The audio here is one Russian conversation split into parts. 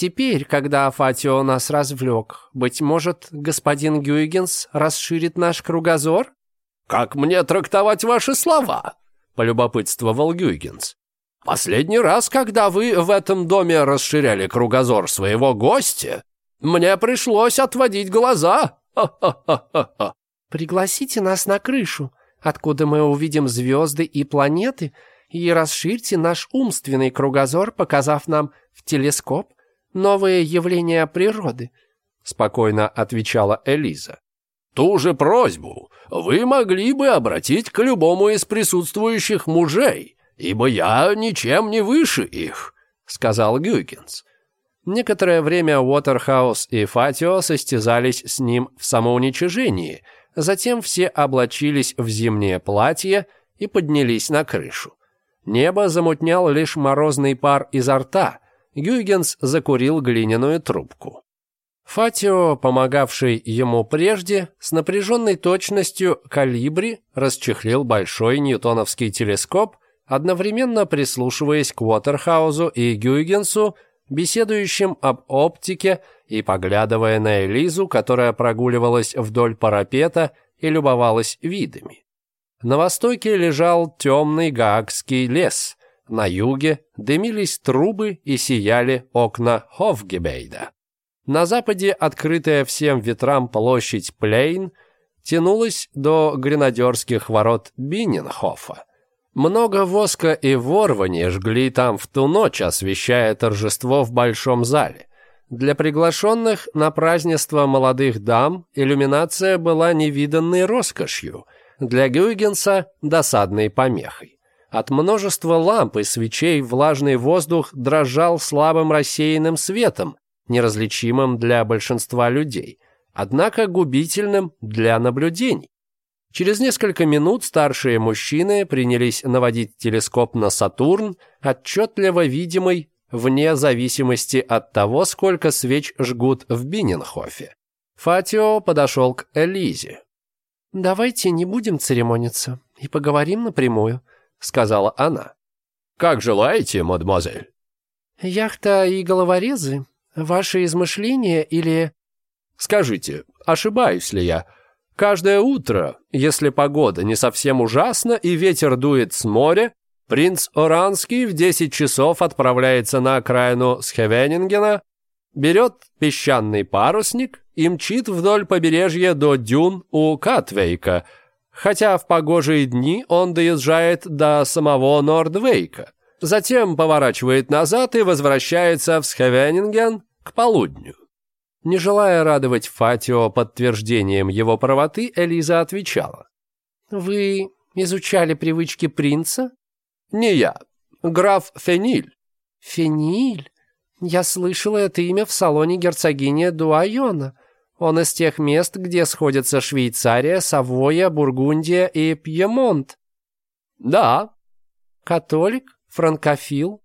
Теперь, когда Афатио нас развлек, быть может, господин Гюйгенс расширит наш кругозор? «Как мне трактовать ваши слова?» – полюбопытствовал Гюйгенс. «Последний раз, когда вы в этом доме расширяли кругозор своего гостя, мне пришлось отводить глаза. Ха -ха -ха Пригласите нас на крышу, откуда мы увидим звезды и планеты, и расширьте наш умственный кругозор, показав нам в телескоп, новые явления природы», — спокойно отвечала Элиза. «Ту же просьбу вы могли бы обратить к любому из присутствующих мужей, ибо я ничем не выше их», — сказал Гюйкинс. Некоторое время Уотерхаус и Фатио состязались с ним в самоуничижении, затем все облачились в зимнее платье и поднялись на крышу. Небо замутнял лишь морозный пар изо рта, Гюйгенс закурил глиняную трубку. Фатио, помогавший ему прежде, с напряженной точностью калибри расчехлил большой ньютоновский телескоп, одновременно прислушиваясь к Уотерхаузу и Гюйгенсу, беседующим об оптике и поглядывая на Элизу, которая прогуливалась вдоль парапета и любовалась видами. На востоке лежал темный гаагский лес, на юге дымились трубы и сияли окна Хофгебейда. На западе открытая всем ветрам площадь Плейн тянулась до гренадерских ворот Бинненхофа. Много воска и ворвани жгли там в ту ночь, освещая торжество в большом зале. Для приглашенных на празднество молодых дам иллюминация была невиданной роскошью, для Гюйгенса – досадной помехой. От множества ламп и свечей влажный воздух дрожал слабым рассеянным светом, неразличимым для большинства людей, однако губительным для наблюдений. Через несколько минут старшие мужчины принялись наводить телескоп на Сатурн, отчетливо видимый вне зависимости от того, сколько свеч жгут в Биненхофе. Фатио подошел к Элизе. «Давайте не будем церемониться и поговорим напрямую сказала она. «Как желаете, мадемуазель?» «Яхта и головорезы? Ваши измышления или...» «Скажите, ошибаюсь ли я? Каждое утро, если погода не совсем ужасна и ветер дует с моря, принц Оранский в 10 часов отправляется на окраину Схевенингена, берет песчаный парусник и мчит вдоль побережья до дюн у Катвейка — хотя в погожие дни он доезжает до самого Нордвейка, затем поворачивает назад и возвращается в Схевенинген к полудню. Не желая радовать Фатио подтверждением его правоты, Элиза отвечала. «Вы изучали привычки принца?» «Не я. Граф Фениль». «Фениль? Я слышала это имя в салоне герцогини Дуайона. Он из тех мест, где сходятся Швейцария, Савоя, Бургундия и Пьемонт. Да. Католик? Франкофил?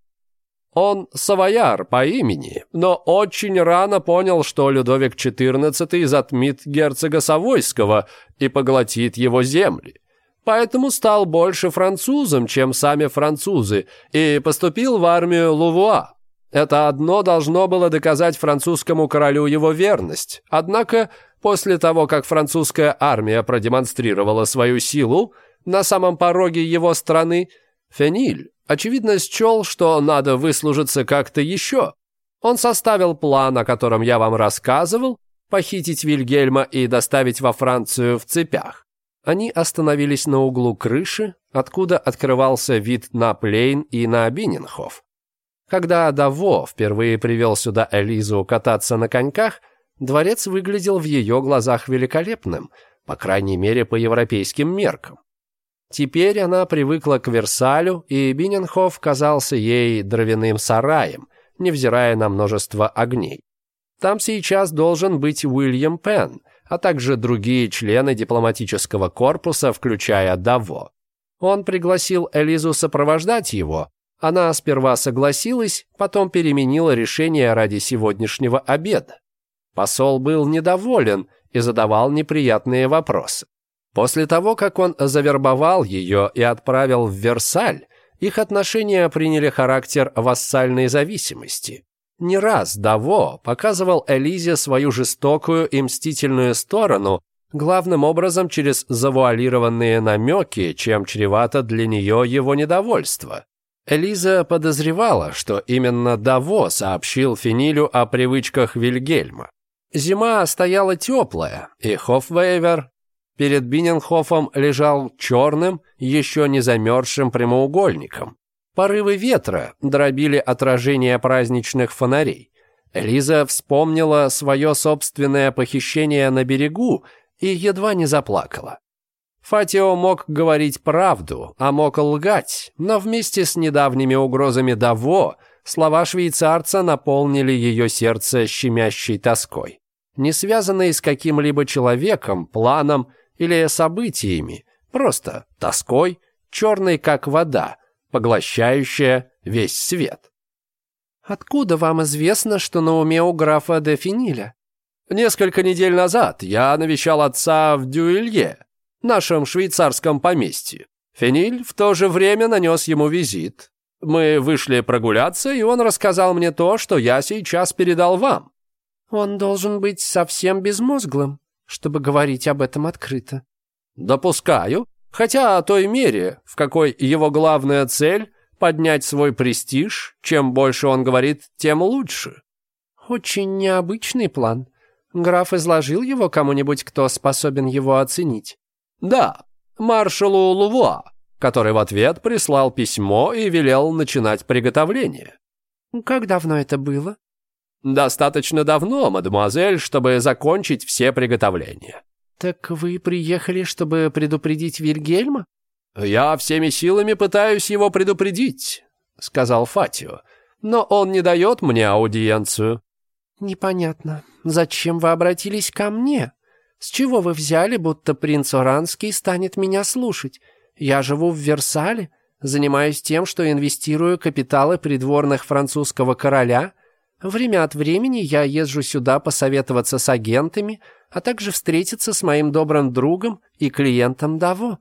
Он савояр по имени, но очень рано понял, что Людовик XIV затмит герцога Савойского и поглотит его земли. Поэтому стал больше французом, чем сами французы, и поступил в армию Лувуа. Это одно должно было доказать французскому королю его верность. Однако, после того, как французская армия продемонстрировала свою силу на самом пороге его страны, Фениль, очевидно, счел, что надо выслужиться как-то еще. Он составил план, о котором я вам рассказывал, похитить Вильгельма и доставить во Францию в цепях. Они остановились на углу крыши, откуда открывался вид на Плейн и на Биненхоф. Когда Даво впервые привел сюда Элизу кататься на коньках, дворец выглядел в ее глазах великолепным, по крайней мере, по европейским меркам. Теперь она привыкла к Версалю, и Биненхоф казался ей дровяным сараем, невзирая на множество огней. Там сейчас должен быть Уильям Пен, а также другие члены дипломатического корпуса, включая Даво. Он пригласил Элизу сопровождать его, она сперва согласилась, потом переменила решение ради сегодняшнего обеда. Посол был недоволен и задавал неприятные вопросы. После того, как он завербовал ее и отправил в Версаль, их отношения приняли характер вассальной зависимости. Не раз Даво показывал Элизе свою жестокую и мстительную сторону, главным образом через завуалированные намеки, чем чревато для нее его недовольство. Элиза подозревала, что именно Даво сообщил Финилю о привычках Вильгельма. Зима стояла теплая, и Хоффвейвер перед Биненхофом лежал черным, еще не замерзшим прямоугольником. Порывы ветра дробили отражение праздничных фонарей. Элиза вспомнила свое собственное похищение на берегу и едва не заплакала. Фатио мог говорить правду, а мог лгать, но вместе с недавними угрозами Даво слова швейцарца наполнили ее сердце щемящей тоской, не связанной с каким-либо человеком, планом или событиями, просто тоской, черной как вода, поглощающая весь свет. «Откуда вам известно, что на уме у графа де «Несколько недель назад я навещал отца в Дюилье нашем швейцарском поместье. Фениль в то же время нанес ему визит. Мы вышли прогуляться, и он рассказал мне то, что я сейчас передал вам». «Он должен быть совсем безмозглым, чтобы говорить об этом открыто». «Допускаю, хотя о той мере, в какой его главная цель — поднять свой престиж, чем больше он говорит, тем лучше». «Очень необычный план. Граф изложил его кому-нибудь, кто способен его оценить?» Да, маршалу Лувуа, который в ответ прислал письмо и велел начинать приготовление. Как давно это было? Достаточно давно, мадемуазель, чтобы закончить все приготовления. Так вы приехали, чтобы предупредить Вильгельма? Я всеми силами пытаюсь его предупредить, сказал Фатио. Но он не дает мне аудиенцию. Непонятно. Зачем вы обратились ко мне? С чего вы взяли, будто принц Оранский станет меня слушать? Я живу в Версале, занимаюсь тем, что инвестирую капиталы придворных французского короля. Время от времени я езжу сюда посоветоваться с агентами, а также встретиться с моим добрым другом и клиентом Даво.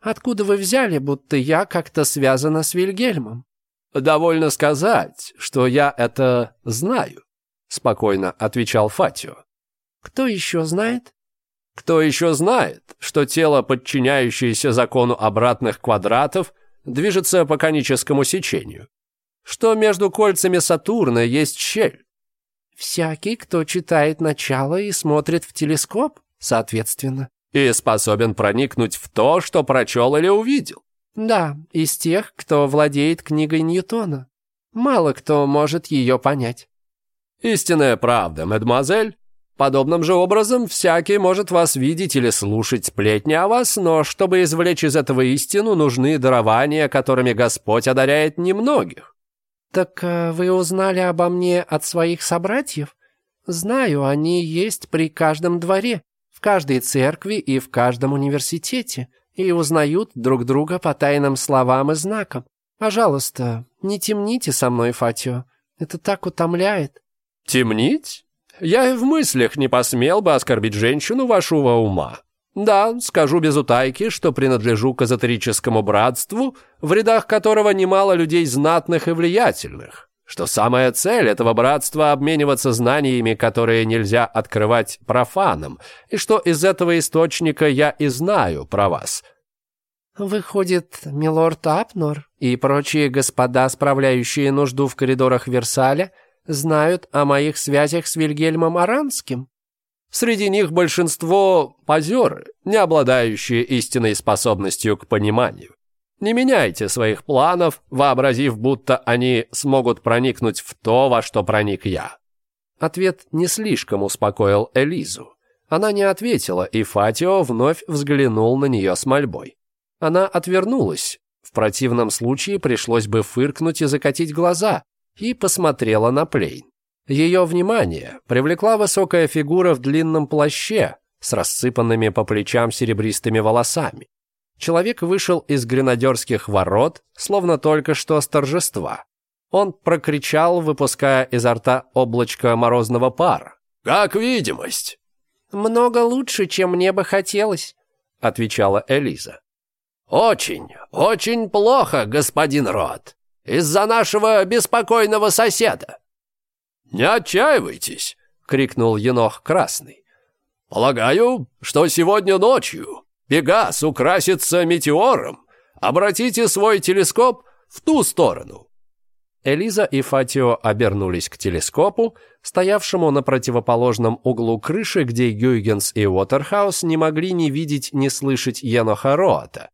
Откуда вы взяли, будто я как-то связана с Вильгельмом? «Довольно сказать, что я это знаю», — спокойно отвечал Фатио. «Кто еще знает?» Кто еще знает, что тело, подчиняющееся закону обратных квадратов, движется по коническому сечению? Что между кольцами Сатурна есть щель? Всякий, кто читает начало и смотрит в телескоп, соответственно. И способен проникнуть в то, что прочел или увидел. Да, из тех, кто владеет книгой Ньютона. Мало кто может ее понять. Истинная правда, мадемуазель. Подобным же образом всякий может вас видеть или слушать сплетни о вас, но чтобы извлечь из этого истину, нужны дарования, которыми Господь одаряет немногих». «Так э, вы узнали обо мне от своих собратьев? Знаю, они есть при каждом дворе, в каждой церкви и в каждом университете, и узнают друг друга по тайным словам и знакам. Пожалуйста, не темните со мной, Фатио, это так утомляет». «Темнить?» я и в мыслях не посмел бы оскорбить женщину вашего ума. Да, скажу без утайки, что принадлежу к эзотерическому братству, в рядах которого немало людей знатных и влиятельных, что самая цель этого братства – обмениваться знаниями, которые нельзя открывать профанам, и что из этого источника я и знаю про вас». «Выходит, милорд Апнор и прочие господа, справляющие нужду в коридорах Версаля – знают о моих связях с Вильгельмом Аранским. Среди них большинство – позеры, не обладающие истинной способностью к пониманию. Не меняйте своих планов, вообразив, будто они смогут проникнуть в то, во что проник я». Ответ не слишком успокоил Элизу. Она не ответила, и Фатио вновь взглянул на нее с мольбой. Она отвернулась. В противном случае пришлось бы фыркнуть и закатить глаза, и посмотрела на Плейн. Ее внимание привлекла высокая фигура в длинном плаще с рассыпанными по плечам серебристыми волосами. Человек вышел из гренадерских ворот, словно только что с торжества. Он прокричал, выпуская изо рта облачко морозного пара. «Как видимость!» «Много лучше, чем мне бы хотелось», — отвечала Элиза. «Очень, очень плохо, господин Рот из-за нашего беспокойного соседа». «Не отчаивайтесь!» — крикнул Енох Красный. «Полагаю, что сегодня ночью Пегас украсится метеором. Обратите свой телескоп в ту сторону». Элиза и Фатио обернулись к телескопу, стоявшему на противоположном углу крыши, где Гюйгенс и Уотерхаус не могли ни видеть, ни слышать Еноха Роата.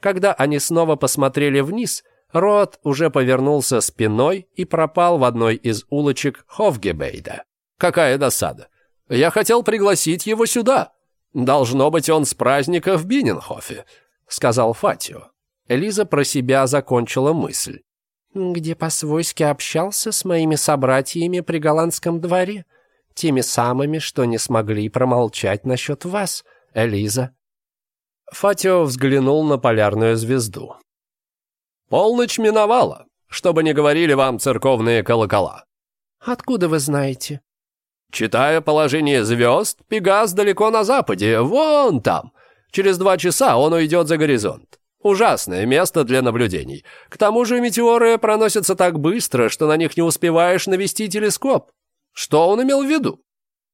Когда они снова посмотрели вниз — Рот уже повернулся спиной и пропал в одной из улочек Ховгебейда. Какая досада. Я хотел пригласить его сюда. Должно быть, он с праздника в Биненхофе, сказал Фатио. Элиза про себя закончила мысль. Где по-свойски общался с моими собратьями при голландском дворе, теми самыми, что не смогли промолчать насчет вас, Элиза. Фатио взглянул на полярную звезду. Полночь миновала, чтобы не говорили вам церковные колокола. Откуда вы знаете? Читая положение звезд, Пегас далеко на западе, вон там. Через два часа он уйдет за горизонт. Ужасное место для наблюдений. К тому же метеоры проносятся так быстро, что на них не успеваешь навести телескоп. Что он имел в виду?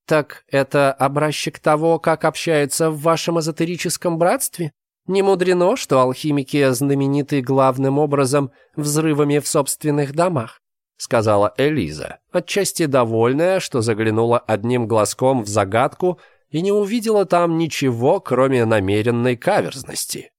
Так это образчик того, как общается в вашем эзотерическом братстве? Не мудрено, что алхимики знамениты главным образом взрывами в собственных домах, сказала Элиза, отчасти довольная, что заглянула одним глазком в загадку и не увидела там ничего, кроме намеренной каверзности.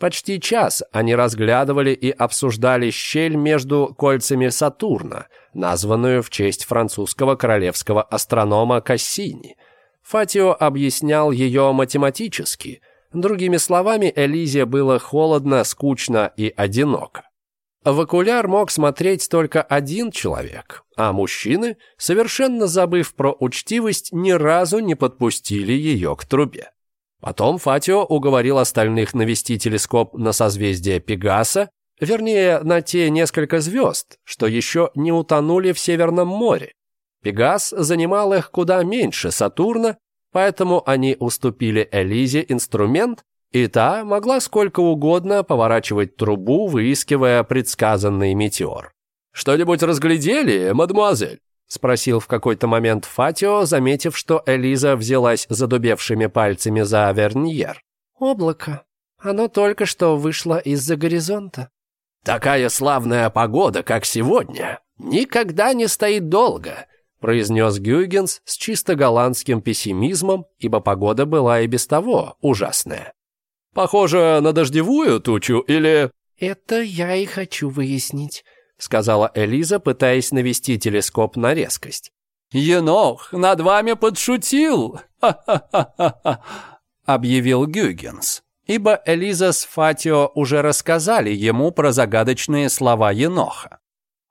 Почти час они разглядывали и обсуждали щель между кольцами Сатурна, названную в честь французского королевского астронома Кассини. Фатио объяснял ее математически – Другими словами, Элизе было холодно, скучно и одиноко. В окуляр мог смотреть только один человек, а мужчины, совершенно забыв про учтивость, ни разу не подпустили ее к трубе. Потом Фатио уговорил остальных навести телескоп на созвездие Пегаса, вернее, на те несколько звезд, что еще не утонули в Северном море. Пегас занимал их куда меньше Сатурна, Поэтому они уступили Элизе инструмент, и та могла сколько угодно поворачивать трубу, выискивая предсказанный метеор. «Что-нибудь разглядели, мадемуазель?» — спросил в какой-то момент Фатио, заметив, что Элиза взялась задубевшими пальцами за верньер. «Облако. Оно только что вышло из-за горизонта». «Такая славная погода, как сегодня, никогда не стоит долго произнес Гюйгенс с чисто голландским пессимизмом, ибо погода была и без того ужасная. «Похоже на дождевую тучу или...» «Это я и хочу выяснить», — сказала Элиза, пытаясь навести телескоп на резкость. «Енох над вами подшутил!» — объявил Гюйгенс, ибо Элиза с Фатио уже рассказали ему про загадочные слова Еноха.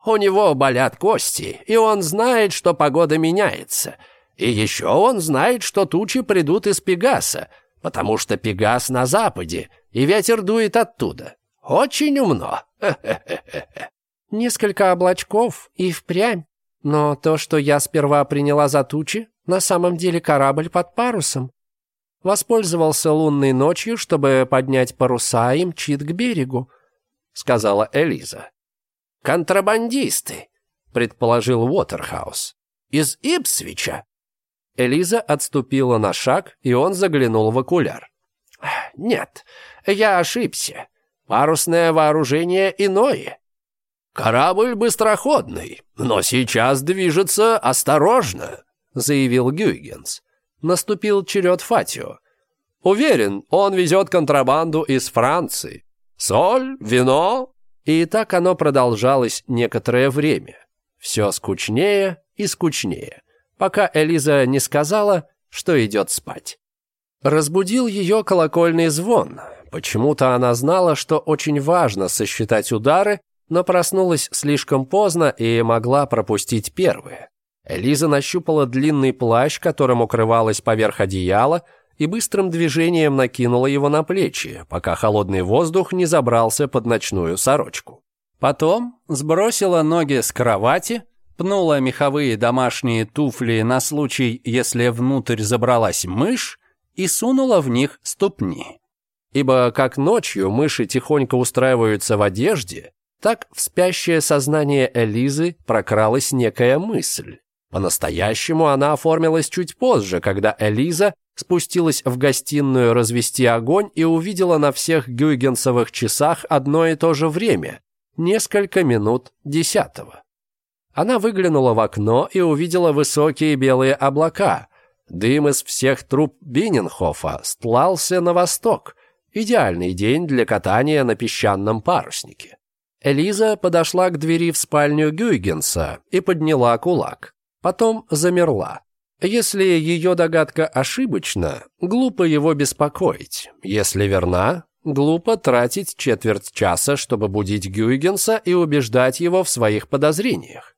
У него болят кости, и он знает, что погода меняется. И еще он знает, что тучи придут из Пегаса, потому что Пегас на западе, и ветер дует оттуда. Очень умно. Несколько облачков и впрямь. Но то, что я сперва приняла за тучи, на самом деле корабль под парусом. Воспользовался лунной ночью, чтобы поднять паруса и мчит к берегу, сказала Элиза. «Контрабандисты», — предположил Уотерхаус. «Из Ипсвича». Элиза отступила на шаг, и он заглянул в окуляр. «Нет, я ошибся. Парусное вооружение иное». «Корабль быстроходный, но сейчас движется осторожно», — заявил Гюйгенс. Наступил черед Фатио. «Уверен, он везет контрабанду из Франции. Соль, вино, и так оно продолжалось некоторое время. Все скучнее и скучнее, пока Элиза не сказала, что идет спать. Разбудил ее колокольный звон. Почему-то она знала, что очень важно сосчитать удары, но проснулась слишком поздно и могла пропустить первые. Элиза нащупала длинный плащ, которым укрывалась поверх одеяла, и быстрым движением накинула его на плечи, пока холодный воздух не забрался под ночную сорочку. Потом сбросила ноги с кровати, пнула меховые домашние туфли на случай, если внутрь забралась мышь, и сунула в них ступни. Ибо как ночью мыши тихонько устраиваются в одежде, так в спящее сознание Элизы прокралась некая мысль. По-настоящему она оформилась чуть позже, когда Элиза спустилась в гостиную развести огонь и увидела на всех гюйгенсовых часах одно и то же время – несколько минут десятого. Она выглянула в окно и увидела высокие белые облака. Дым из всех труб Биненхофа стлался на восток. Идеальный день для катания на песчаном паруснике. Элиза подошла к двери в спальню Гюйгенса и подняла кулак. Потом замерла. Если ее догадка ошибочна, глупо его беспокоить. Если верна, глупо тратить четверть часа, чтобы будить Гюйгенса и убеждать его в своих подозрениях.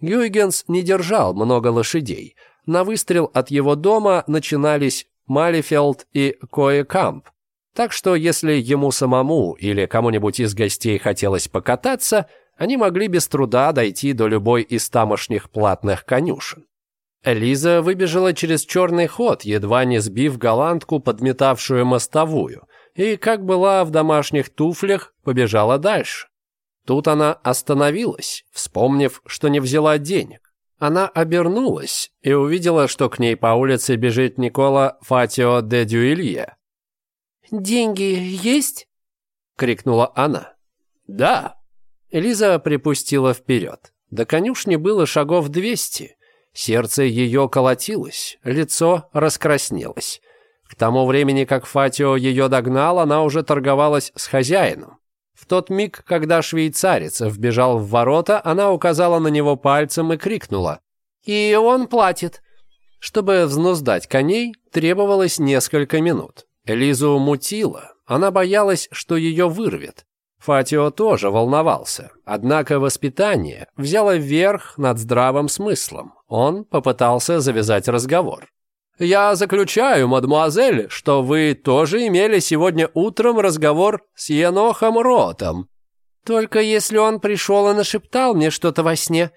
Гюйгенс не держал много лошадей. На выстрел от его дома начинались Малифелд и Коекамп. Так что если ему самому или кому-нибудь из гостей хотелось покататься, они могли без труда дойти до любой из тамошних платных конюшен. Элиза выбежала через черный ход, едва не сбив голландку, подметавшую мостовую, и, как была в домашних туфлях, побежала дальше. Тут она остановилась, вспомнив, что не взяла денег. Она обернулась и увидела, что к ней по улице бежит Никола Фатио де Дюилье. «Деньги есть?» — крикнула она. «Да!» Элиза припустила вперед. До конюшни было шагов двести. Сердце ее колотилось, лицо раскраснелось. К тому времени, как Фатио ее догнал, она уже торговалась с хозяином. В тот миг, когда швейцарец вбежал в ворота, она указала на него пальцем и крикнула. «И он платит!» Чтобы взнуздать коней, требовалось несколько минут. Лизу мутило, она боялась, что ее вырвет. Фатио тоже волновался, однако воспитание взяло верх над здравым смыслом. Он попытался завязать разговор. «Я заключаю, мадмуазель, что вы тоже имели сегодня утром разговор с Енохом Ротом. Только если он пришел и нашептал мне что-то во сне».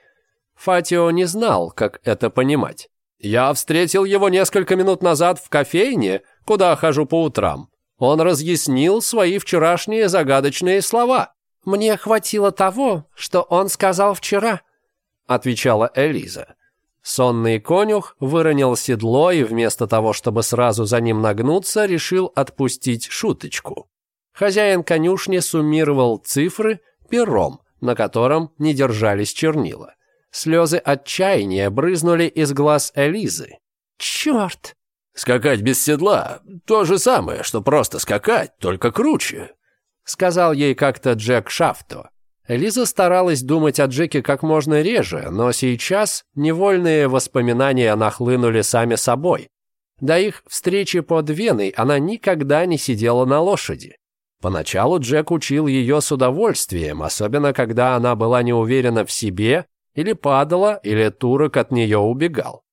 Фатио не знал, как это понимать. «Я встретил его несколько минут назад в кофейне, куда хожу по утрам. Он разъяснил свои вчерашние загадочные слова. «Мне хватило того, что он сказал вчера», — отвечала Элиза. Сонный конюх выронил седло и вместо того, чтобы сразу за ним нагнуться, решил отпустить шуточку. Хозяин конюшни суммировал цифры пером, на котором не держались чернила. Слезы отчаяния брызнули из глаз Элизы. «Черт!» «Скакать без седла – то же самое, что просто скакать, только круче», – сказал ей как-то Джек Шафто. Лиза старалась думать о Джеке как можно реже, но сейчас невольные воспоминания нахлынули сами собой. До их встречи под Веной она никогда не сидела на лошади. Поначалу Джек учил ее с удовольствием, особенно когда она была не уверена в себе, или падала, или турок от нее убегал.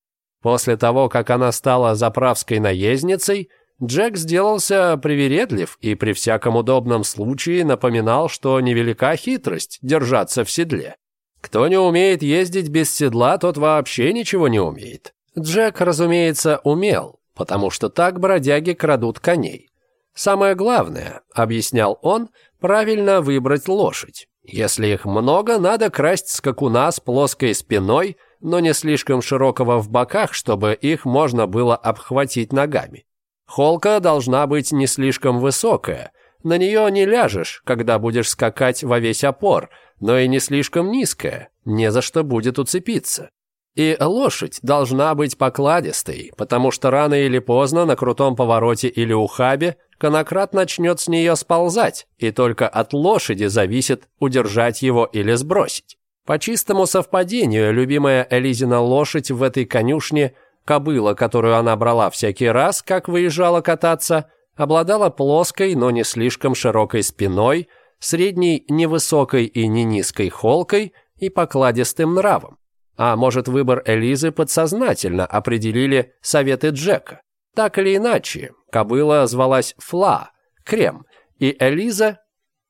После того, как она стала заправской наездницей, Джек сделался привередлив и при всяком удобном случае напоминал, что невелика хитрость держаться в седле. Кто не умеет ездить без седла, тот вообще ничего не умеет. Джек, разумеется, умел, потому что так бродяги крадут коней. Самое главное, объяснял он, правильно выбрать лошадь. Если их много, надо красть скакуна с плоской спиной, но не слишком широкого в боках, чтобы их можно было обхватить ногами. Холка должна быть не слишком высокая. На нее не ляжешь, когда будешь скакать во весь опор, но и не слишком низкая, не за что будет уцепиться. И лошадь должна быть покладистой, потому что рано или поздно на крутом повороте или ухабе конократ начнет с нее сползать, и только от лошади зависит, удержать его или сбросить. По чистому совпадению, любимая Элизина лошадь в этой конюшне – Кобыла, которую она брала всякий раз, как выезжала кататься, обладала плоской, но не слишком широкой спиной, средней невысокой и не низкой холкой и покладистым нравом. А может, выбор Элизы подсознательно определили советы Джека. Так или иначе, кобыла звалась Фла, Крем, и Элиза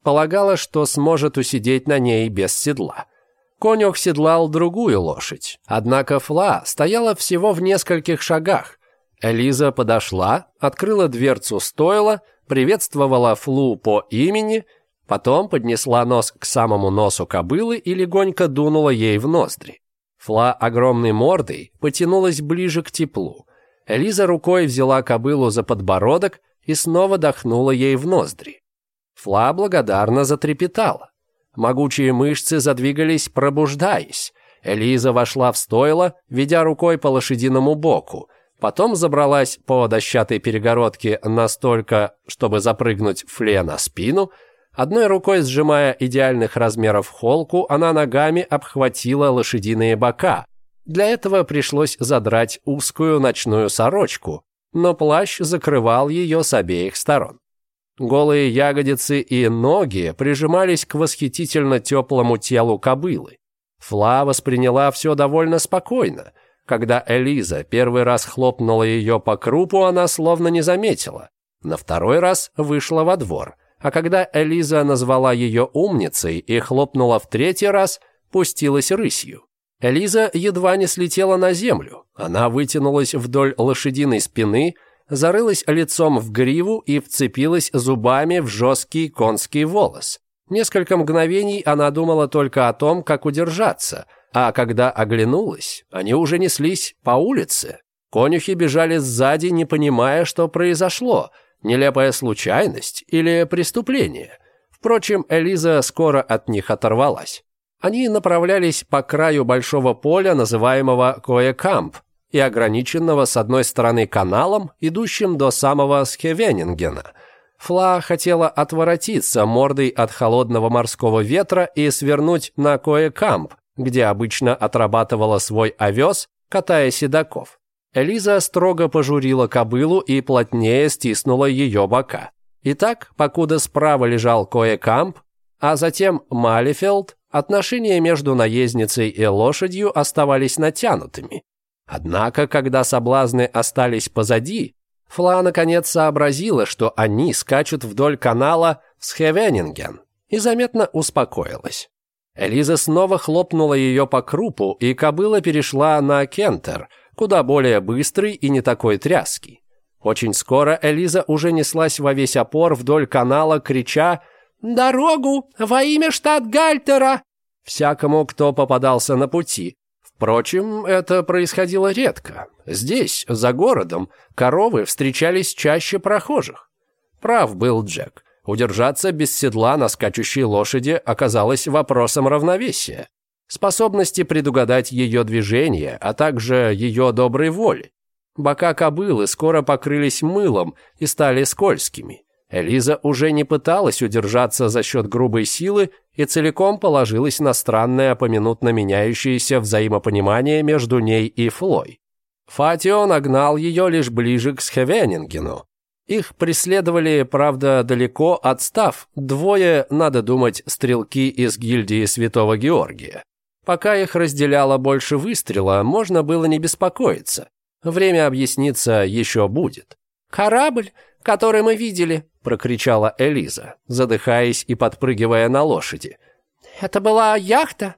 полагала, что сможет усидеть на ней без седла. Конюх седлал другую лошадь. Однако Фла стояла всего в нескольких шагах. Элиза подошла, открыла дверцу стойла, приветствовала Флу по имени, потом поднесла нос к самому носу кобылы и легонько дунула ей в ноздри. Фла огромной мордой потянулась ближе к теплу. Элиза рукой взяла кобылу за подбородок и снова дохнула ей в ноздри. Фла благодарно затрепетала. Могучие мышцы задвигались, пробуждаясь. Элиза вошла в стойло, ведя рукой по лошадиному боку. Потом забралась по дощатой перегородке настолько, чтобы запрыгнуть фле на спину. Одной рукой сжимая идеальных размеров холку, она ногами обхватила лошадиные бока. Для этого пришлось задрать узкую ночную сорочку, но плащ закрывал ее с обеих сторон. Голые ягодицы и ноги прижимались к восхитительно теплому телу кобылы. Фла восприняла все довольно спокойно. Когда Элиза первый раз хлопнула ее по крупу, она словно не заметила. На второй раз вышла во двор. А когда Элиза назвала ее умницей и хлопнула в третий раз, пустилась рысью. Элиза едва не слетела на землю. Она вытянулась вдоль лошадиной спины – зарылась лицом в гриву и вцепилась зубами в жесткий конский волос. Несколько мгновений она думала только о том, как удержаться, а когда оглянулась, они уже неслись по улице. Конюхи бежали сзади, не понимая, что произошло, нелепая случайность или преступление. Впрочем, Элиза скоро от них оторвалась. Они направлялись по краю большого поля, называемого Коекамп, и ограниченного с одной стороны каналом, идущим до самого Схевенингена. Фла хотела отворотиться мордой от холодного морского ветра и свернуть на Коекамп, где обычно отрабатывала свой овес, катая седаков. Элиза строго пожурила кобылу и плотнее стиснула ее бока. Итак, покуда справа лежал Коекамп, а затем Малифелд, отношения между наездницей и лошадью оставались натянутыми. Однако, когда соблазны остались позади, Фла наконец сообразила, что они скачут вдоль канала в Схевенинген, и заметно успокоилась. Элиза снова хлопнула ее по крупу, и кобыла перешла на кентер, куда более быстрый и не такой тряский. Очень скоро Элиза уже неслась во весь опор вдоль канала, крича «Дорогу! Во имя штат Гальтера!» Всякому, кто попадался на пути, Впрочем, это происходило редко. Здесь, за городом, коровы встречались чаще прохожих. Прав был Джек. Удержаться без седла на скачущей лошади оказалось вопросом равновесия, способности предугадать ее движение, а также ее доброй воли. Бока кобылы скоро покрылись мылом и стали скользкими. Элиза уже не пыталась удержаться за счет грубой силы и целиком положилась на странное поминутно меняющееся взаимопонимание между ней и Флой. Фатио нагнал ее лишь ближе к Схевенингену. Их преследовали, правда, далеко отстав, двое, надо думать, стрелки из гильдии Святого Георгия. Пока их разделяло больше выстрела, можно было не беспокоиться. Время объясниться еще будет. «Корабль!» который мы видели», — прокричала Элиза, задыхаясь и подпрыгивая на лошади. «Это была яхта?»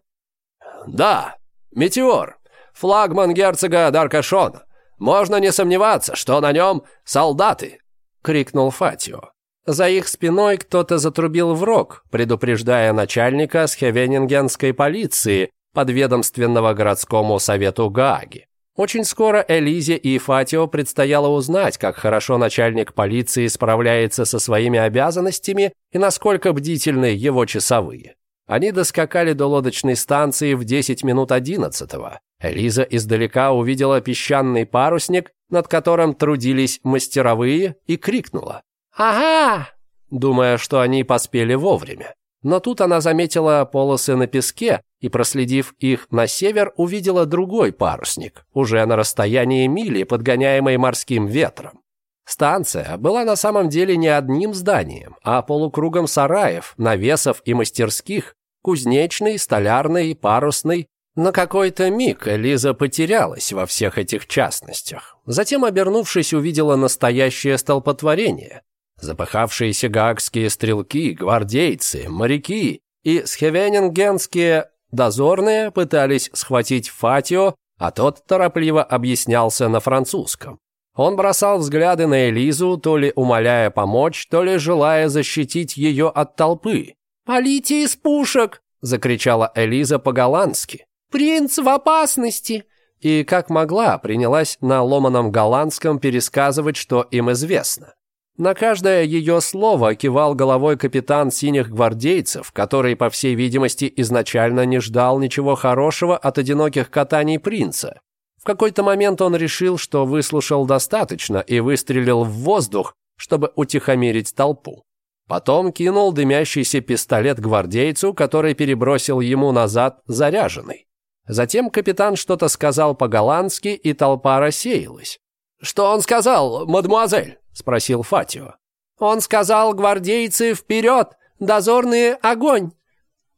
«Да, метеор, флагман герцога Даркашона. Можно не сомневаться, что на нем солдаты», — крикнул Фатио. За их спиной кто-то затрубил в рог, предупреждая начальника схевенингенской полиции, подведомственного городскому совету Гааги. Очень скоро Элизе и Фатио предстояло узнать, как хорошо начальник полиции справляется со своими обязанностями и насколько бдительны его часовые. Они доскакали до лодочной станции в 10 минут 11 -го. Элиза издалека увидела песчаный парусник, над которым трудились мастеровые, и крикнула. «Ага!» думая, что они поспели вовремя. Но тут она заметила полосы на песке, и, проследив их на север, увидела другой парусник, уже на расстоянии мили, подгоняемый морским ветром. Станция была на самом деле не одним зданием, а полукругом сараев, навесов и мастерских, кузнечный, столярный, парусный. На какой-то миг Лиза потерялась во всех этих частностях. Затем, обернувшись, увидела настоящее столпотворение. Запыхавшиеся гаагские стрелки, гвардейцы, моряки и схевенингенские Дозорные пытались схватить Фатио, а тот торопливо объяснялся на французском. Он бросал взгляды на Элизу, то ли умоляя помочь, то ли желая защитить ее от толпы. «Полите из пушек!» – закричала Элиза по-голландски. «Принц в опасности!» И как могла, принялась на ломаном голландском пересказывать, что им известно. На каждое ее слово кивал головой капитан синих гвардейцев, который, по всей видимости, изначально не ждал ничего хорошего от одиноких катаний принца. В какой-то момент он решил, что выслушал достаточно и выстрелил в воздух, чтобы утихомирить толпу. Потом кинул дымящийся пистолет гвардейцу, который перебросил ему назад заряженный. Затем капитан что-то сказал по-голландски, и толпа рассеялась. «Что он сказал, мадемуазель?» — спросил Фатио. «Он сказал, гвардейцы, вперед! Дозорные — огонь!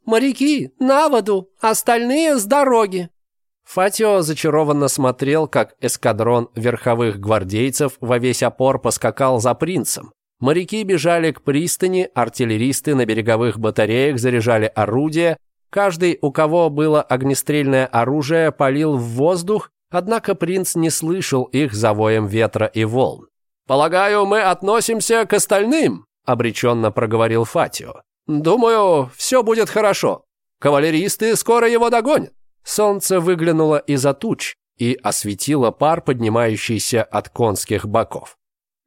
Моряки — на воду, остальные — с дороги!» Фатио зачарованно смотрел, как эскадрон верховых гвардейцев во весь опор поскакал за принцем. Моряки бежали к пристани, артиллеристы на береговых батареях заряжали орудия, каждый, у кого было огнестрельное оружие, палил в воздух, однако принц не слышал их завоем ветра и волн. «Полагаю, мы относимся к остальным», — обреченно проговорил Фатио. «Думаю, все будет хорошо. Кавалеристы скоро его догонят». Солнце выглянуло из-за туч и осветило пар, поднимающийся от конских боков.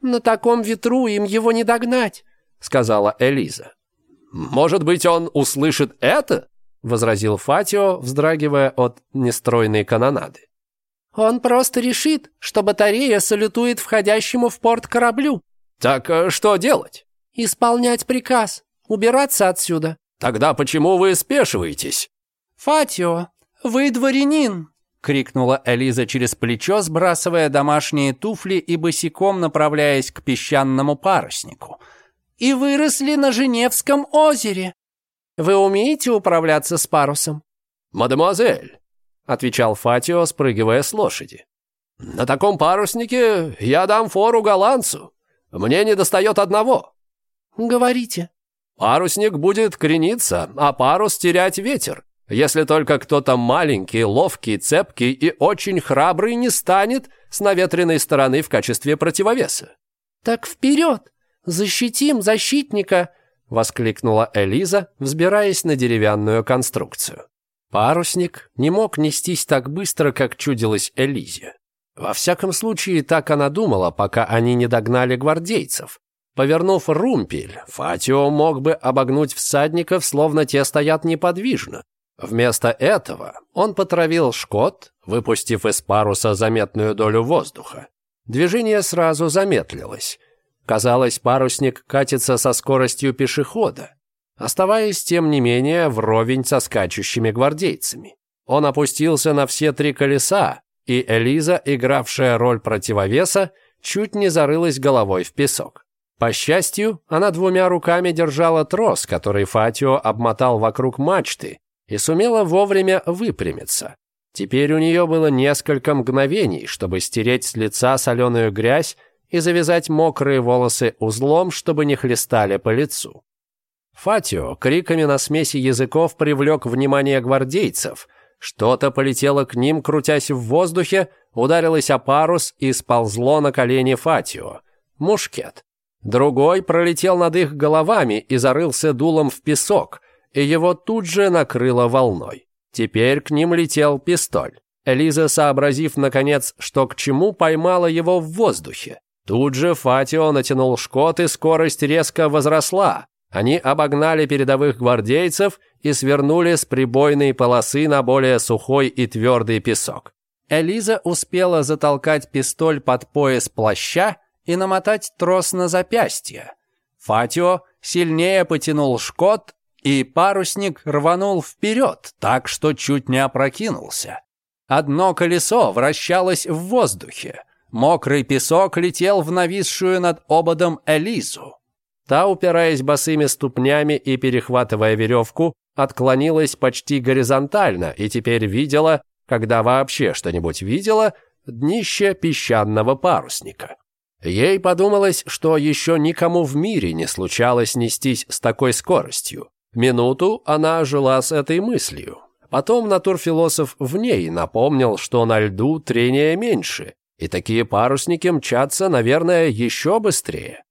«На таком ветру им его не догнать», — сказала Элиза. «Может быть, он услышит это?» — возразил Фатио, вздрагивая от нестройной канонады. Он просто решит, что батарея салютует входящему в порт кораблю. Так э, что делать? Исполнять приказ. Убираться отсюда. Тогда почему вы спешиваетесь? Фатио, вы дворянин, крикнула Элиза через плечо, сбрасывая домашние туфли и босиком направляясь к песчаному паруснику. И выросли на Женевском озере. Вы умеете управляться с парусом? Мадемуазель, — отвечал Фатио, спрыгивая с лошади. «На таком паруснике я дам фору голландцу. Мне недостает одного». «Говорите». «Парусник будет крениться, а парус терять ветер. Если только кто-то маленький, ловкий, цепкий и очень храбрый не станет с наветренной стороны в качестве противовеса». «Так вперед! Защитим защитника!» — воскликнула Элиза, взбираясь на деревянную конструкцию. Парусник не мог нестись так быстро, как чудилась Элизе. Во всяком случае, так она думала, пока они не догнали гвардейцев. Повернув румпель, Фатио мог бы обогнуть всадников, словно те стоят неподвижно. Вместо этого он потравил шкот, выпустив из паруса заметную долю воздуха. Движение сразу замедлилось. Казалось, парусник катится со скоростью пешехода оставаясь, тем не менее, вровень со скачущими гвардейцами. Он опустился на все три колеса, и Элиза, игравшая роль противовеса, чуть не зарылась головой в песок. По счастью, она двумя руками держала трос, который Фатио обмотал вокруг мачты, и сумела вовремя выпрямиться. Теперь у нее было несколько мгновений, чтобы стереть с лица соленую грязь и завязать мокрые волосы узлом, чтобы не хлестали по лицу. Фатио криками на смеси языков привлек внимание гвардейцев. Что-то полетело к ним, крутясь в воздухе, ударилось о парус и сползло на колени Фатио. Мушкет. Другой пролетел над их головами и зарылся дулом в песок, и его тут же накрыло волной. Теперь к ним летел пистоль. Элиза, сообразив наконец, что к чему, поймала его в воздухе. Тут же Фатио натянул шкот, и скорость резко возросла. Они обогнали передовых гвардейцев и свернули с прибойной полосы на более сухой и твердый песок. Элиза успела затолкать пистоль под пояс плаща и намотать трос на запястье. Фатио сильнее потянул шкот, и парусник рванул вперед, так что чуть не опрокинулся. Одно колесо вращалось в воздухе. Мокрый песок летел в нависшую над ободом Элизу. Та, упираясь босыми ступнями и перехватывая веревку, отклонилась почти горизонтально и теперь видела, когда вообще что-нибудь видела, днище песчанного парусника. Ей подумалось, что еще никому в мире не случалось нестись с такой скоростью. Минуту она жила с этой мыслью. Потом натурфилософ в ней напомнил, что на льду трения меньше, и такие парусники мчатся, наверное, еще быстрее.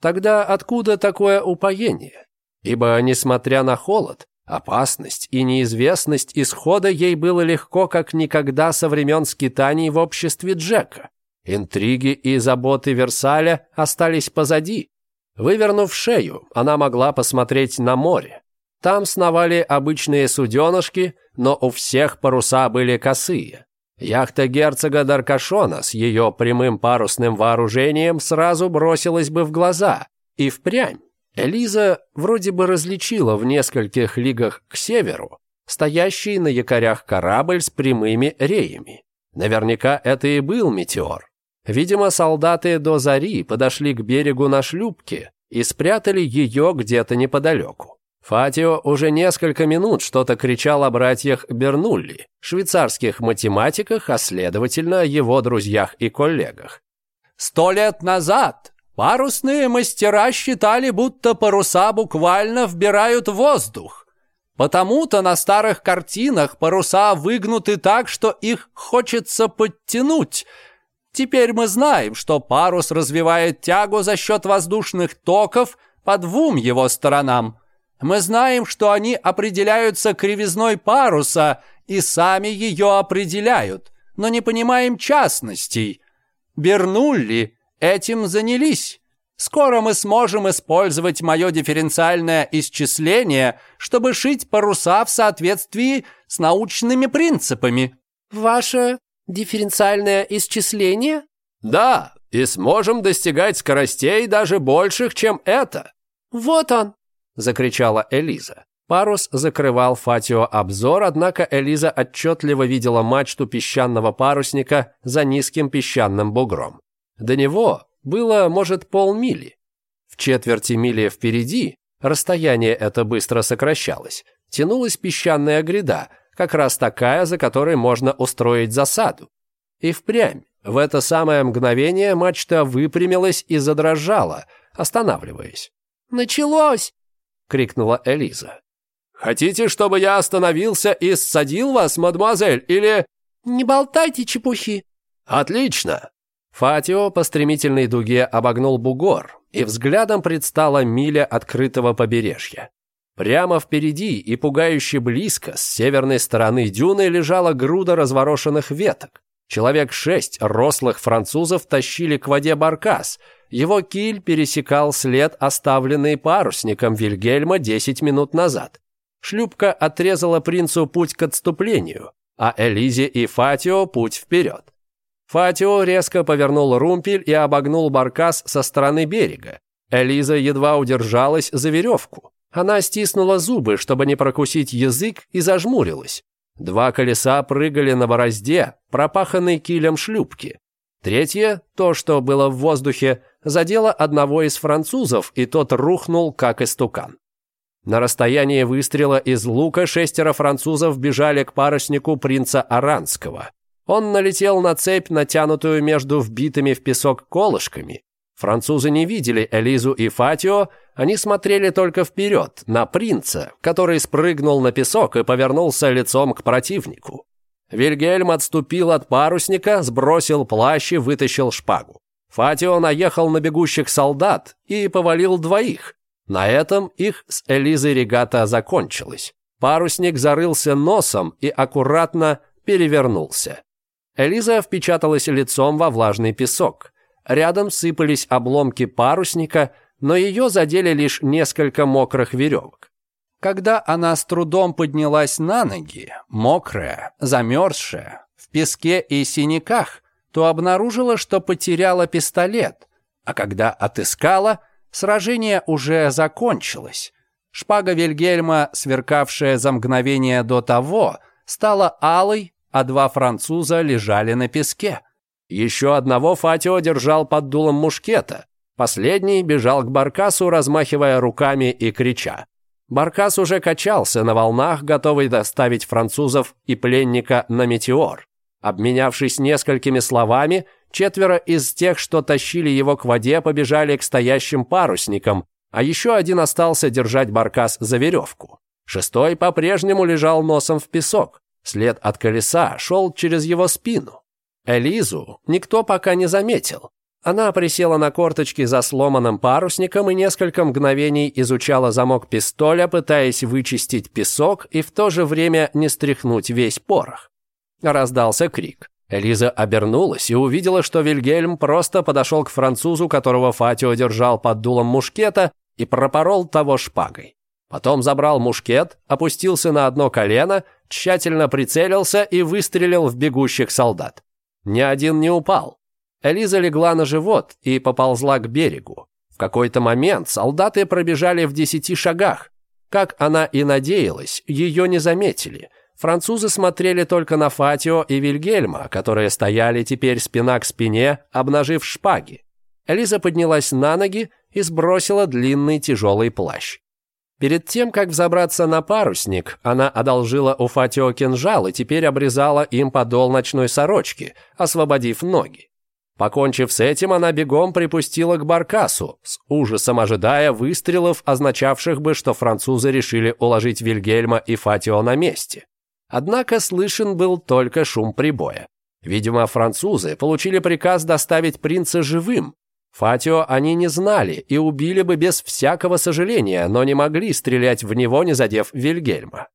Тогда откуда такое упоение? Ибо, несмотря на холод, опасность и неизвестность исхода ей было легко, как никогда со времен скитаний в обществе Джека. Интриги и заботы Версаля остались позади. Вывернув шею, она могла посмотреть на море. Там сновали обычные суденышки, но у всех паруса были косые. Яхта герцога Даркашона с ее прямым парусным вооружением сразу бросилась бы в глаза. И впрямь Элиза вроде бы различила в нескольких лигах к северу стоящий на якорях корабль с прямыми реями. Наверняка это и был метеор. Видимо, солдаты до зари подошли к берегу на шлюпке и спрятали ее где-то неподалеку. Фатио уже несколько минут что-то кричал о братьях Бернулли, швейцарских математиках, а следовательно, его друзьях и коллегах. «Сто лет назад парусные мастера считали, будто паруса буквально вбирают воздух. Потому-то на старых картинах паруса выгнуты так, что их хочется подтянуть». Теперь мы знаем, что парус развивает тягу за счет воздушных токов по двум его сторонам – мы знаем, что они определяются кривизной паруса и сами ее определяют, но не понимаем частностей. Бернулли этим занялись. Скоро мы сможем использовать мое дифференциальное исчисление, чтобы шить паруса в соответствии с научными принципами». «Ваше дифференциальное исчисление?» «Да, и сможем достигать скоростей даже больших, чем это». «Вот он, – закричала Элиза. Парус закрывал Фатио обзор, однако Элиза отчетливо видела мачту песчаного парусника за низким песчаным бугром. До него было, может, полмили. В четверти мили впереди, расстояние это быстро сокращалось, тянулась песчаная гряда, как раз такая, за которой можно устроить засаду. И впрямь, в это самое мгновение мачта выпрямилась и задрожала, останавливаясь. «Началось!» — крикнула Элиза. «Хотите, чтобы я остановился и ссадил вас, мадемуазель, или...» «Не болтайте чепухи!» «Отлично!» Фатио по стремительной дуге обогнул бугор, и взглядом предстала миля открытого побережья. Прямо впереди и пугающе близко с северной стороны дюны лежала груда разворошенных веток. Человек шесть рослых французов тащили к воде баркас, его киль пересекал след, оставленный парусником Вильгельма 10 минут назад. Шлюпка отрезала принцу путь к отступлению, а Элизе и Фатио путь вперед. Фатио резко повернул румпель и обогнул баркас со стороны берега. Элиза едва удержалась за веревку. Она стиснула зубы, чтобы не прокусить язык, и зажмурилась. Два колеса прыгали на борозде, пропаханной килем шлюпки. Третье, то, что было в воздухе, задело одного из французов, и тот рухнул, как истукан. На расстоянии выстрела из лука шестеро французов бежали к паруснику принца Аранского. Он налетел на цепь, натянутую между вбитыми в песок колышками. Французы не видели Элизу и Фатио, они смотрели только вперед, на принца, который спрыгнул на песок и повернулся лицом к противнику. Вильгельм отступил от парусника, сбросил плащ и вытащил шпагу. Фатио наехал на бегущих солдат и повалил двоих. На этом их с Элизой регата закончилась. Парусник зарылся носом и аккуратно перевернулся. Элиза впечаталась лицом во влажный песок. Рядом сыпались обломки парусника, но ее задели лишь несколько мокрых веревок. Когда она с трудом поднялась на ноги, мокрая, замерзшая, в песке и синяках, то обнаружила, что потеряла пистолет, а когда отыскала, сражение уже закончилось. Шпага Вильгельма, сверкавшая за мгновение до того, стала алой, а два француза лежали на песке. Еще одного Фатио держал под дулом мушкета. Последний бежал к баркасу, размахивая руками и крича. Баркас уже качался на волнах, готовый доставить французов и пленника на метеор. Обменявшись несколькими словами, четверо из тех, что тащили его к воде, побежали к стоящим парусникам, а еще один остался держать баркас за веревку. Шестой по-прежнему лежал носом в песок. След от колеса шел через его спину. Элизу никто пока не заметил. Она присела на корточки за сломанным парусником и несколько мгновений изучала замок пистоля, пытаясь вычистить песок и в то же время не стряхнуть весь порох. Раздался крик. Элиза обернулась и увидела, что Вильгельм просто подошел к французу, которого Фатио держал под дулом мушкета, и пропорол того шпагой. Потом забрал мушкет, опустился на одно колено, тщательно прицелился и выстрелил в бегущих солдат. Ни один не упал. Элиза легла на живот и поползла к берегу. В какой-то момент солдаты пробежали в десяти шагах. Как она и надеялась, ее не заметили. Французы смотрели только на Фатио и Вильгельма, которые стояли теперь спина к спине, обнажив шпаги. Элиза поднялась на ноги и сбросила длинный тяжелый плащ. Перед тем, как взобраться на парусник, она одолжила у Фатио кинжал и теперь обрезала им подол ночной сорочки, освободив ноги. Покончив с этим, она бегом припустила к баркасу, с ужасом ожидая выстрелов, означавших бы, что французы решили уложить Вильгельма и Фатио на месте. Однако слышен был только шум прибоя. Видимо, французы получили приказ доставить принца живым. Фатио они не знали и убили бы без всякого сожаления, но не могли стрелять в него, не задев Вильгельма.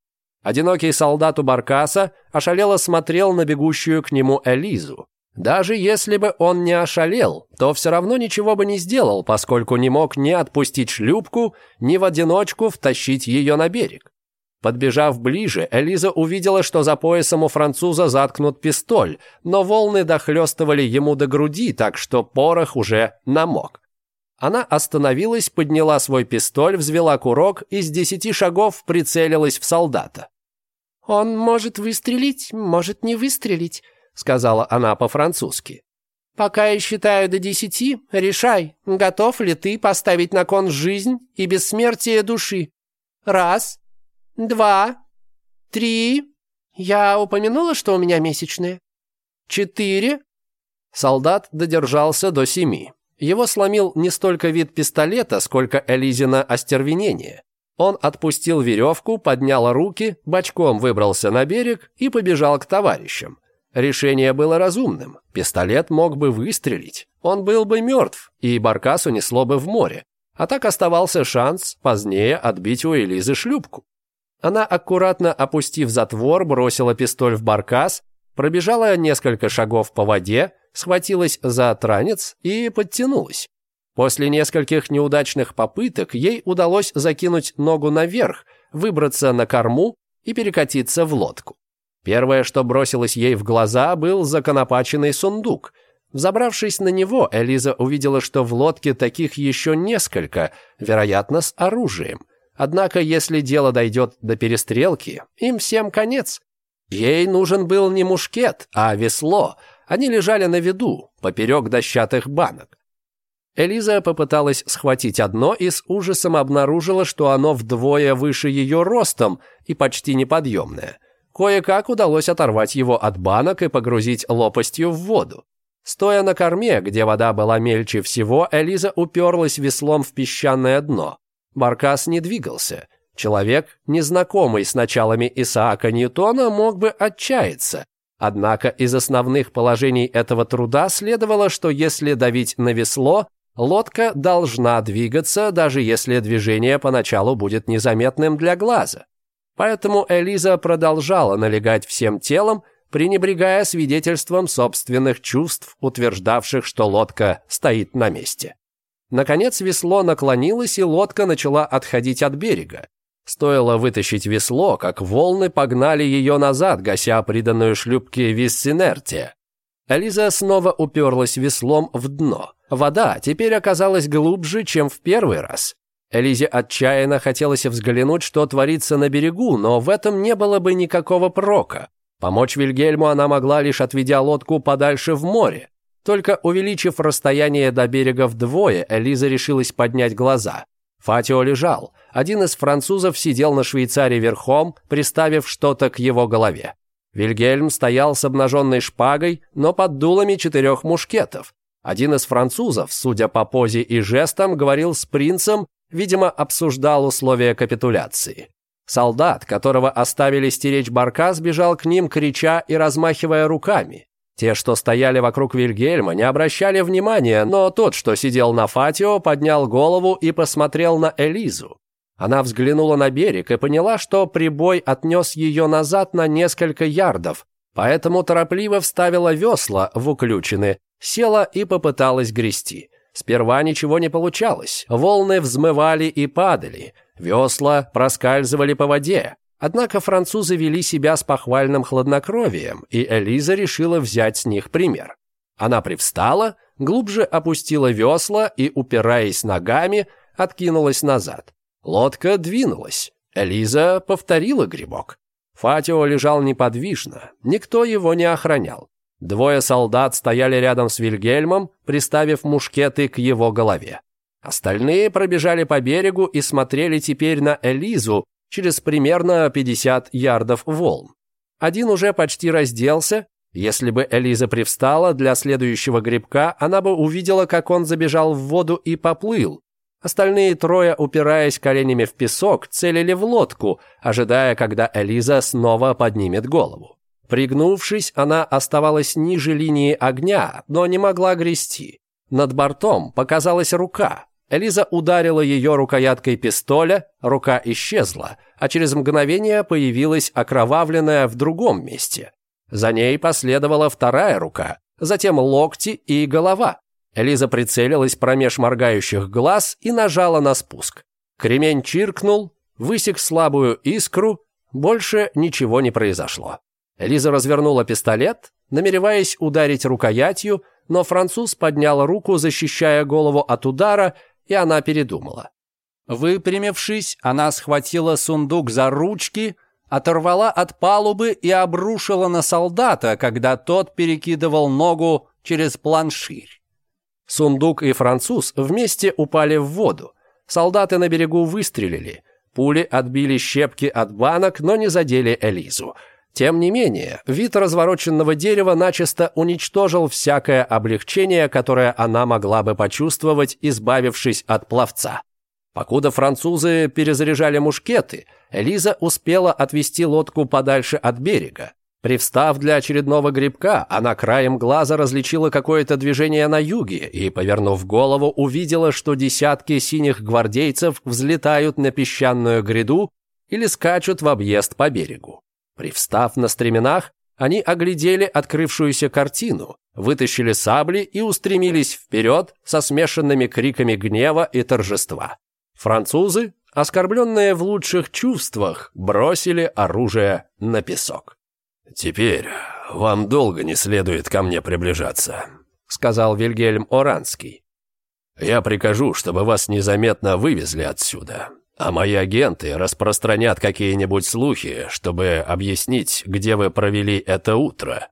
Одинокий солдат у Баркаса ошалело смотрел на бегущую к нему Элизу. Даже если бы он не ошалел, то все равно ничего бы не сделал, поскольку не мог ни отпустить шлюпку, ни в одиночку втащить ее на берег. Подбежав ближе, Элиза увидела, что за поясом у француза заткнут пистоль, но волны дохлестывали ему до груди, так что порох уже намок. Она остановилась, подняла свой пистоль, взвела курок и с десяти шагов прицелилась в солдата. «Он может выстрелить, может не выстрелить», — сказала она по-французски. «Пока я считаю до десяти, решай, готов ли ты поставить на кон жизнь и бессмертие души. Раз, два, три...» «Я упомянула, что у меня месячные?» «Четыре...» Солдат додержался до семи. Его сломил не столько вид пистолета, сколько Элизина остервенение. Он отпустил веревку, поднял руки, бочком выбрался на берег и побежал к товарищам. Решение было разумным. Пистолет мог бы выстрелить. Он был бы мертв, и баркас унесло бы в море. А так оставался шанс позднее отбить у Элизы шлюпку. Она, аккуратно опустив затвор, бросила пистоль в баркас, пробежала несколько шагов по воде, схватилась за транец и подтянулась. После нескольких неудачных попыток ей удалось закинуть ногу наверх, выбраться на корму и перекатиться в лодку. Первое, что бросилось ей в глаза, был законопаченный сундук. Взобравшись на него, Элиза увидела, что в лодке таких еще несколько, вероятно, с оружием. Однако, если дело дойдет до перестрелки, им всем конец. Ей нужен был не мушкет, а весло. Они лежали на виду, поперек дощатых банок. Элиза попыталась схватить одно и с ужасом обнаружила, что оно вдвое выше ее ростом и почти неподъемное. Кое-как удалось оторвать его от банок и погрузить лопастью в воду. Стоя на корме, где вода была мельче всего, Элиза уперлась веслом в песчаное дно. Баркас не двигался. Человек, незнакомый с началами Исаака Ньютона, мог бы отчаяться. Однако из основных положений этого труда следовало, что если давить на весло, лодка должна двигаться, даже если движение поначалу будет незаметным для глаза. Поэтому Элиза продолжала налегать всем телом, пренебрегая свидетельством собственных чувств, утверждавших, что лодка стоит на месте. Наконец весло наклонилось, и лодка начала отходить от берега. Стоило вытащить весло, как волны погнали ее назад, гася приданную шлюпке Виссинертия. Элиза снова уперлась веслом в дно. Вода теперь оказалась глубже, чем в первый раз. Элизе отчаянно хотелось взглянуть, что творится на берегу, но в этом не было бы никакого прока. Помочь Вильгельму она могла, лишь отведя лодку подальше в море. Только увеличив расстояние до берега вдвое, Элиза решилась поднять глаза. Фатио лежал. Один из французов сидел на швейцаре верхом, приставив что-то к его голове. Вильгельм стоял с обнаженной шпагой, но под дулами четырех мушкетов. Один из французов, судя по позе и жестам, говорил с принцем, Видимо, обсуждал условия капитуляции. Солдат, которого оставили стеречь барка, сбежал к ним, крича и размахивая руками. Те, что стояли вокруг Вильгельма, не обращали внимания, но тот, что сидел на Фатио, поднял голову и посмотрел на Элизу. Она взглянула на берег и поняла, что прибой отнес ее назад на несколько ярдов, поэтому торопливо вставила весла в уключины, села и попыталась грести. Сперва ничего не получалось. Волны взмывали и падали. Весла проскальзывали по воде. Однако французы вели себя с похвальным хладнокровием, и Элиза решила взять с них пример. Она привстала, глубже опустила весла и, упираясь ногами, откинулась назад. Лодка двинулась. Элиза повторила грибок. Фатио лежал неподвижно, никто его не охранял. Двое солдат стояли рядом с Вильгельмом, приставив мушкеты к его голове. Остальные пробежали по берегу и смотрели теперь на Элизу через примерно 50 ярдов волн. Один уже почти разделся. Если бы Элиза привстала для следующего грибка, она бы увидела, как он забежал в воду и поплыл. Остальные трое, упираясь коленями в песок, целили в лодку, ожидая, когда Элиза снова поднимет голову. Пригнувшись, она оставалась ниже линии огня, но не могла грести. Над бортом показалась рука. Элиза ударила ее рукояткой пистоля, рука исчезла, а через мгновение появилась окровавленная в другом месте. За ней последовала вторая рука, затем локти и голова. Элиза прицелилась промеж моргающих глаз и нажала на спуск. Кремень чиркнул, высек слабую искру, больше ничего не произошло. Лиза развернула пистолет, намереваясь ударить рукоятью, но француз поднял руку, защищая голову от удара, и она передумала. Выпрямившись, она схватила сундук за ручки, оторвала от палубы и обрушила на солдата, когда тот перекидывал ногу через планширь. Сундук и француз вместе упали в воду. Солдаты на берегу выстрелили. Пули отбили щепки от банок, но не задели Элизу – тем не менее, вид развороченного дерева начисто уничтожил всякое облегчение, которое она могла бы почувствовать, избавившись от пловца. Покуда французы перезаряжали мушкеты, Элиза успела отвести лодку подальше от берега. Привстав для очередного грибка, она краем глаза различила какое-то движение на юге и, повернув голову, увидела, что десятки синих гвардейцев взлетают на песчаную гряду или скачут в объезд по берегу. Привстав на стременах, они оглядели открывшуюся картину, вытащили сабли и устремились вперед со смешанными криками гнева и торжества. Французы, оскорбленные в лучших чувствах, бросили оружие на песок. «Теперь вам долго не следует ко мне приближаться», — сказал Вильгельм Оранский. «Я прикажу, чтобы вас незаметно вывезли отсюда, а мои агенты распространят какие-нибудь слухи, чтобы объяснить, где вы провели это утро».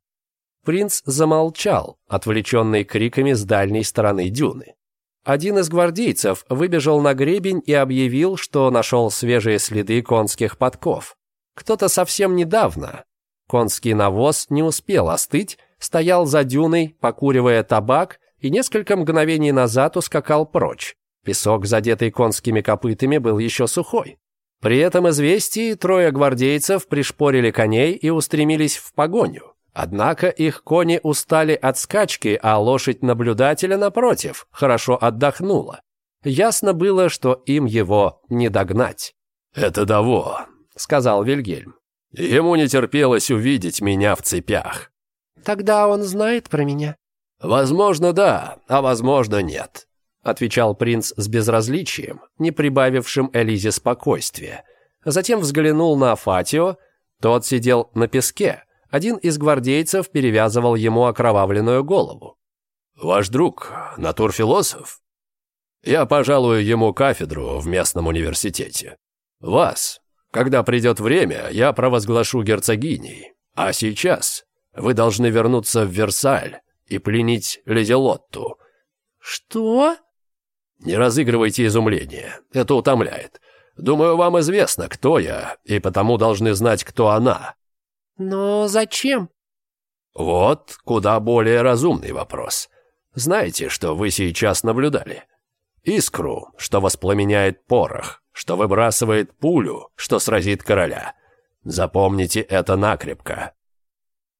Принц замолчал, отвлеченный криками с дальней стороны дюны. Один из гвардейцев выбежал на гребень и объявил, что нашел свежие следы конских подков. Кто-то совсем недавно. Конский навоз не успел остыть, стоял за дюной, покуривая табак, и несколько мгновений назад ускакал прочь. Песок, задетый конскими копытами, был еще сухой. При этом известии трое гвардейцев пришпорили коней и устремились в погоню. Однако их кони устали от скачки, а лошадь наблюдателя, напротив, хорошо отдохнула. Ясно было, что им его не догнать. «Это Даво», — сказал Вильгельм. «Ему не терпелось увидеть меня в цепях». «Тогда он знает про меня?» «Возможно, да, а возможно, нет отвечал принц с безразличием, не прибавившим Элизе спокойствия. Затем взглянул на Фатио. Тот сидел на песке. Один из гвардейцев перевязывал ему окровавленную голову. «Ваш друг, натурфилософ? Я пожалую ему кафедру в местном университете. Вас, когда придет время, я провозглашу герцогиней. А сейчас вы должны вернуться в Версаль и пленить Лизелотту». «Что?» Не разыгрывайте изумление, это утомляет. Думаю, вам известно, кто я, и потому должны знать, кто она». «Но зачем?» «Вот куда более разумный вопрос. Знаете, что вы сейчас наблюдали? Искру, что воспламеняет порох, что выбрасывает пулю, что сразит короля. Запомните это накрепко.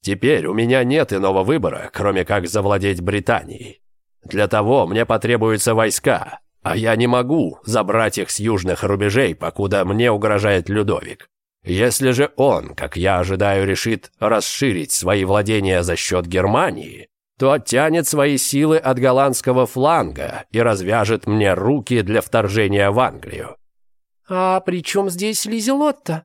Теперь у меня нет иного выбора, кроме как завладеть Британией. Для того мне потребуются войска, а я не могу забрать их с южных рубежей, покуда мне угрожает Людовик. Если же он, как я ожидаю, решит расширить свои владения за счет Германии, то оттянет свои силы от голландского фланга и развяжет мне руки для вторжения в Англию. «А при чем здесь Лизелотта?»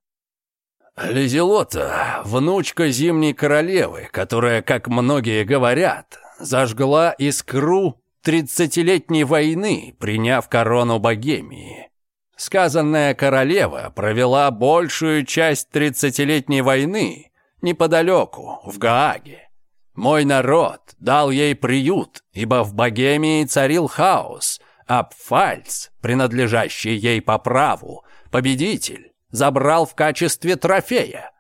Лизелотта, – внучка Зимней Королевы, которая, как многие говорят, зажгла искру тридцатилетней войны, приняв корону Богемии. Сказанная королева провела большую часть тридцатилетней войны неподалеку, в Гааге. Мой народ дал ей приют, ибо в Богемии царил хаос, а Пфальц, принадлежащий ей по праву, победитель, забрал в качестве трофея.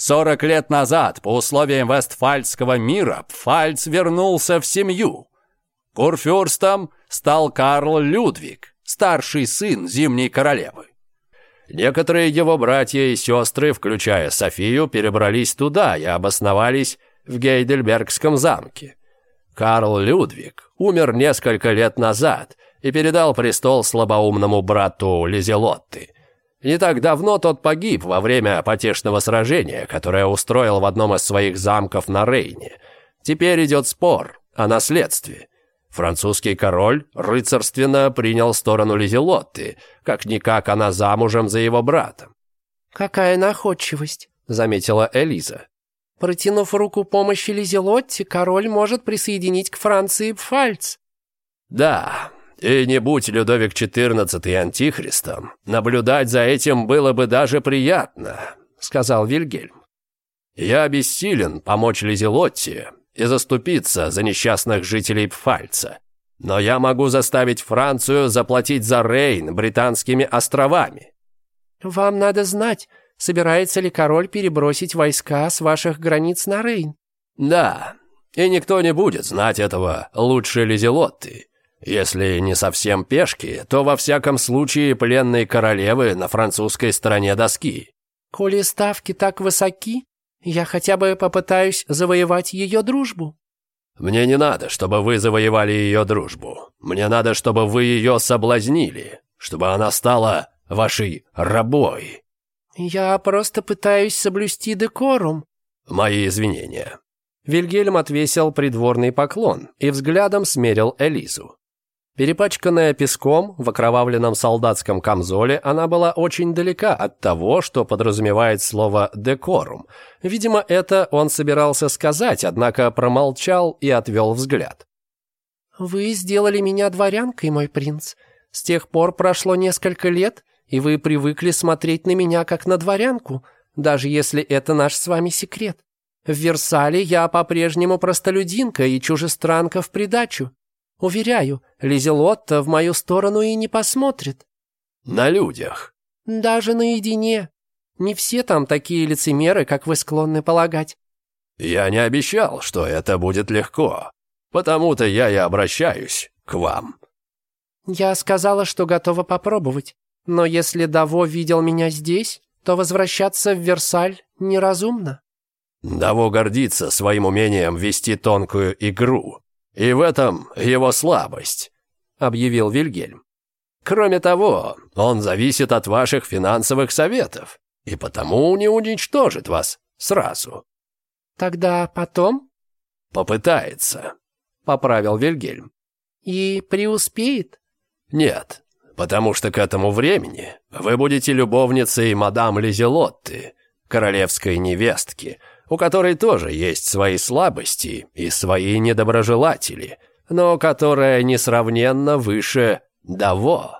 40 лет назад, по условиям Вестфальского мира, Пфальц вернулся в семью. Курфюрстом стал Карл Людвиг, старший сын Зимней Королевы. Некоторые его братья и сестры, включая Софию, перебрались туда и обосновались в Гейдельбергском замке. Карл Людвиг умер несколько лет назад и передал престол слабоумному брату Лизелотты – не так давно тот погиб во время потешного сражения, которое устроил в одном из своих замков на Рейне. Теперь идет спор о наследстве. Французский король рыцарственно принял сторону Лизелотты, как-никак она замужем за его братом. «Какая находчивость», — заметила Элиза. «Протянув руку помощи Лизелотте, король может присоединить к Франции Пфальц». «Да, и не будь Людовик XIV антихристом, наблюдать за этим было бы даже приятно, сказал Вильгельм. Я бессилен помочь Лизелотти и заступиться за несчастных жителей Пфальца, но я могу заставить Францию заплатить за Рейн британскими островами. Вам надо знать, собирается ли король перебросить войска с ваших границ на Рейн. Да, и никто не будет знать этого лучше Лизелотты. Если не совсем пешки, то во всяком случае пленные королевы на французской стороне доски. Коли ставки так высоки, я хотя бы попытаюсь завоевать ее дружбу. Мне не надо, чтобы вы завоевали ее дружбу. Мне надо, чтобы вы ее соблазнили, чтобы она стала вашей рабой. Я просто пытаюсь соблюсти декорум. Мои извинения. Вильгельм отвесил придворный поклон и взглядом смерил Элизу. Перепачканная песком в окровавленном солдатском камзоле, она была очень далека от того, что подразумевает слово «декорум». Видимо, это он собирался сказать, однако промолчал и отвел взгляд. «Вы сделали меня дворянкой, мой принц. С тех пор прошло несколько лет, и вы привыкли смотреть на меня как на дворянку, даже если это наш с вами секрет. В Версале я по-прежнему простолюдинка и чужестранка в придачу. Уверяю, Лизелотта в мою сторону и не посмотрит. На людях? Даже наедине. Не все там такие лицемеры, как вы склонны полагать. Я не обещал, что это будет легко. Потому-то я и обращаюсь к вам. Я сказала, что готова попробовать. Но если Даво видел меня здесь, то возвращаться в Версаль неразумно. Даво гордится своим умением вести тонкую игру, и в этом его слабость», — объявил Вильгельм. «Кроме того, он зависит от ваших финансовых советов, и потому не уничтожит вас сразу». «Тогда потом?» «Попытается», — поправил Вильгельм. «И преуспеет?» «Нет, потому что к этому времени вы будете любовницей мадам Лизелотты, королевской невестки, у которой тоже есть свои слабости и свои недоброжелатели, но которая несравненно выше Даво.